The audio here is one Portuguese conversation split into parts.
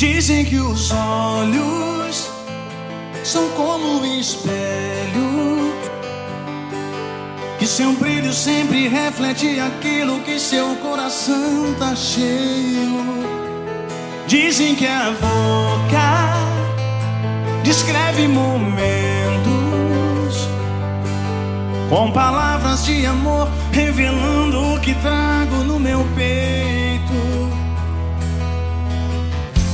Dizem que os olhos são como um espelho, que seu brilho sempre reflete aquilo que seu coração tá cheio. Dizem que a boca descreve momentos com palavras de amor, revelando o que trago no meu peito.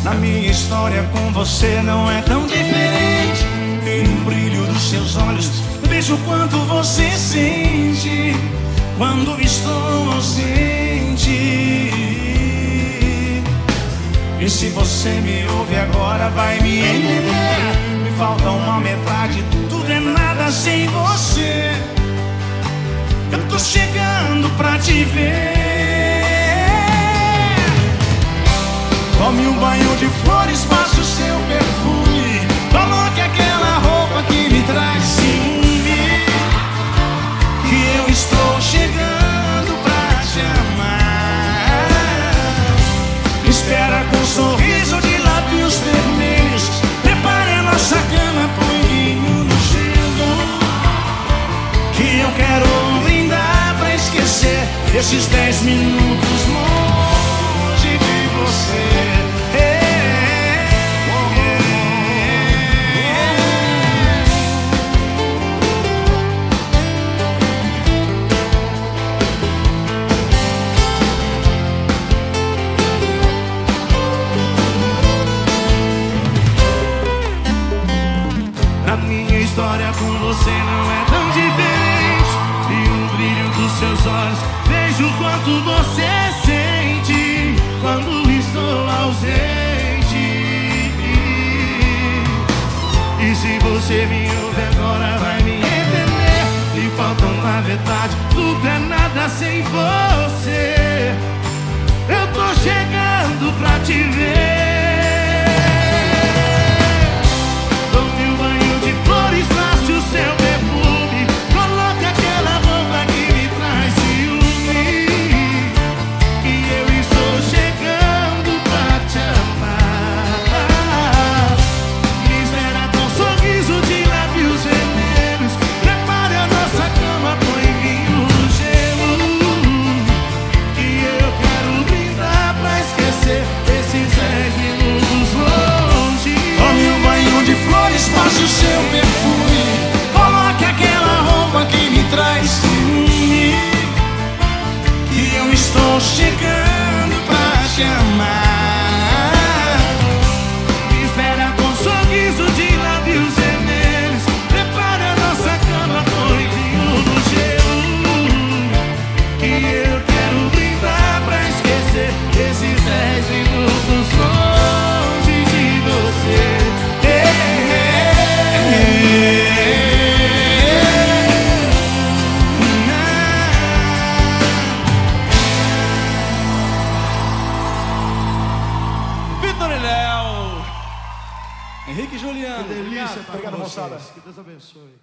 Na minha história com você não é tão diferente. E no brilho dos seus olhos vejo quanto você sente quando estou ausente. E se você me ouve agora, vai me entender. Me falta uma metade, tudo é nada sem você. Eu tô chegando pra te ver. Tome um banho de flores, passe o seu perfume. Coloque aquela roupa que me traz ciúme. Que eu estou chegando pra te amar. Espera com um sorriso de lábios vermelhos. Prepare a nossa cama, põe vinho no gelo. Que eu quero brindar pra esquecer esses dez minutos Minha história com você não é tão diferente. E o brilho dos seus olhos, vejo quanto você sente quando estou ausente. E se você me ouve agora, vai me entender. E falta uma verdade, tudo é nada sem você. Eu tô chegando pra te ver. Seu Henrique e Juliano. Delícia, obrigado, obrigado, moçada. Que Deus abençoe.